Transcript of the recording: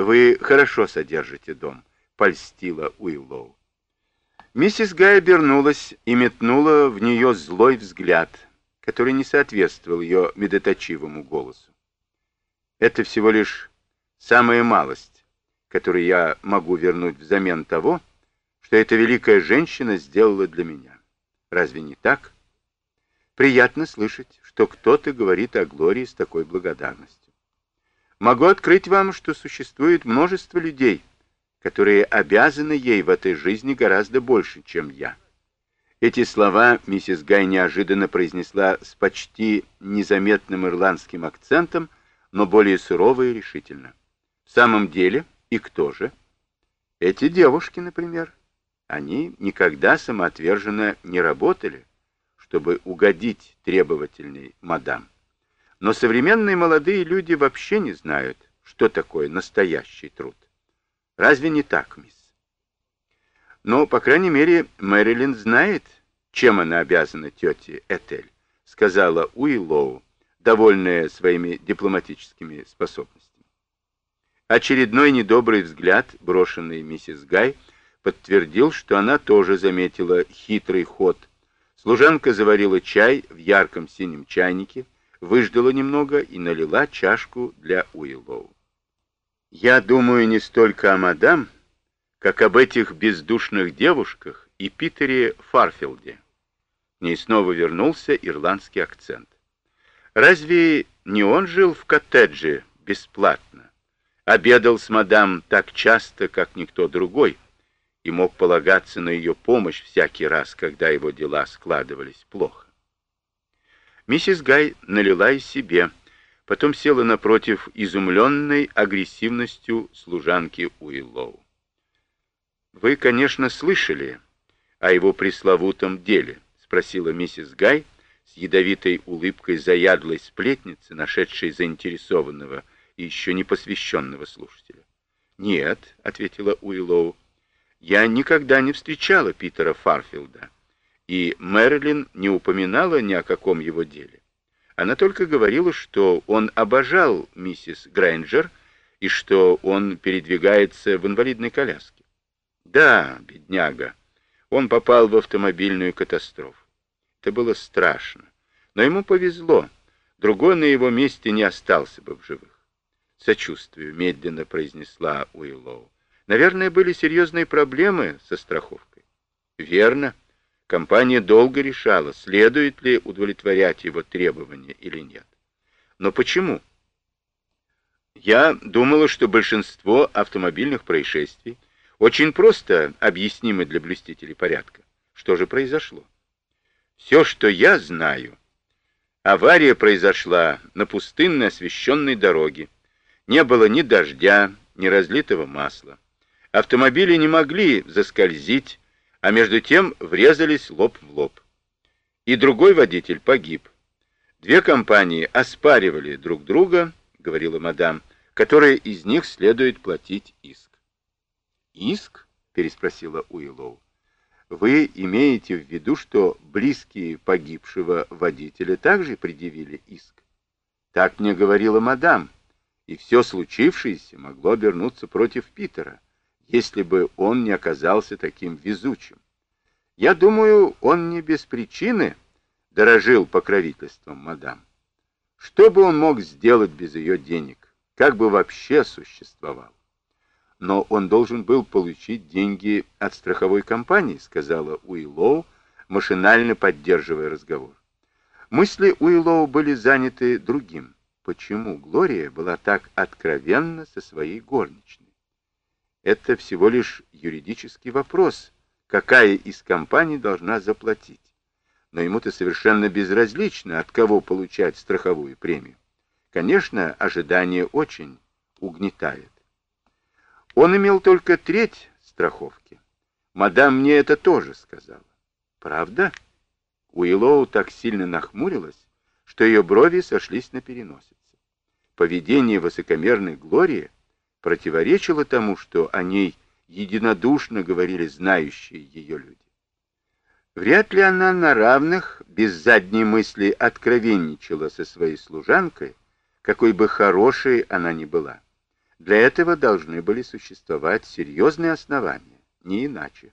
Вы хорошо содержите дом, польстила Уиллоу. Миссис Гай обернулась и метнула в нее злой взгляд, который не соответствовал ее медоточивому голосу. Это всего лишь самая малость, которую я могу вернуть взамен того, что эта великая женщина сделала для меня. Разве не так? Приятно слышать, что кто-то говорит о Глории с такой благодарностью. Могу открыть вам, что существует множество людей, которые обязаны ей в этой жизни гораздо больше, чем я. Эти слова миссис Гай неожиданно произнесла с почти незаметным ирландским акцентом, но более сурово и решительно. В самом деле, и кто же? Эти девушки, например. Они никогда самоотверженно не работали, чтобы угодить требовательной мадам. Но современные молодые люди вообще не знают, что такое настоящий труд. Разве не так, мисс? Но, по крайней мере, Мэрилин знает, чем она обязана тете Этель, сказала Уиллоу, довольная своими дипломатическими способностями. Очередной недобрый взгляд, брошенный миссис Гай, подтвердил, что она тоже заметила хитрый ход. Служанка заварила чай в ярком синем чайнике, выждала немного и налила чашку для Уиллоу. Я думаю не столько о мадам, как об этих бездушных девушках и Питере Фарфилде. В ней снова вернулся ирландский акцент. Разве не он жил в коттедже бесплатно? Обедал с мадам так часто, как никто другой, и мог полагаться на ее помощь всякий раз, когда его дела складывались плохо. Миссис Гай налила и себе, потом села напротив изумленной агрессивностью служанки Уиллоу. «Вы, конечно, слышали о его пресловутом деле?» — спросила миссис Гай с ядовитой улыбкой заядлой сплетницы, нашедшей заинтересованного и еще не посвященного слушателя. «Нет», — ответила Уиллоу, — «я никогда не встречала Питера Фарфилда, и Мэрилин не упоминала ни о каком его деле. Она только говорила, что он обожал миссис Грэнджер и что он передвигается в инвалидной коляске. Да, бедняга, он попал в автомобильную катастрофу. Это было страшно, но ему повезло. Другой на его месте не остался бы в живых. Сочувствию, медленно произнесла Уиллоу. Наверное, были серьезные проблемы со страховкой. Верно. Компания долго решала, следует ли удовлетворять его требования или нет. Но почему? Я думала, что большинство автомобильных происшествий очень просто объяснимы для блюстителей порядка. Что же произошло? Все, что я знаю. Авария произошла на пустынной освещенной дороге. Не было ни дождя, ни разлитого масла. Автомобили не могли заскользить, а между тем врезались лоб в лоб. И другой водитель погиб. Две компании оспаривали друг друга, говорила мадам, которая из них следует платить иск. «Иск?» — переспросила Уиллоу. «Вы имеете в виду, что близкие погибшего водителя также предъявили иск?» «Так мне говорила мадам, и все случившееся могло обернуться против Питера если бы он не оказался таким везучим. Я думаю, он не без причины дорожил покровительством мадам. Что бы он мог сделать без ее денег? Как бы вообще существовал? Но он должен был получить деньги от страховой компании, сказала Уиллоу, машинально поддерживая разговор. Мысли Уиллоу были заняты другим. Почему Глория была так откровенна со своей горничной? Это всего лишь юридический вопрос, какая из компаний должна заплатить. Но ему-то совершенно безразлично, от кого получать страховую премию. Конечно, ожидание очень угнетает. Он имел только треть страховки. Мадам мне это тоже сказала. Правда? Уиллоу так сильно нахмурилась, что ее брови сошлись на переносице. Поведение высокомерной Глории противоречило тому, что о ней единодушно говорили знающие ее люди. Вряд ли она на равных, без задней мысли, откровенничала со своей служанкой, какой бы хорошей она ни была. Для этого должны были существовать серьезные основания, не иначе.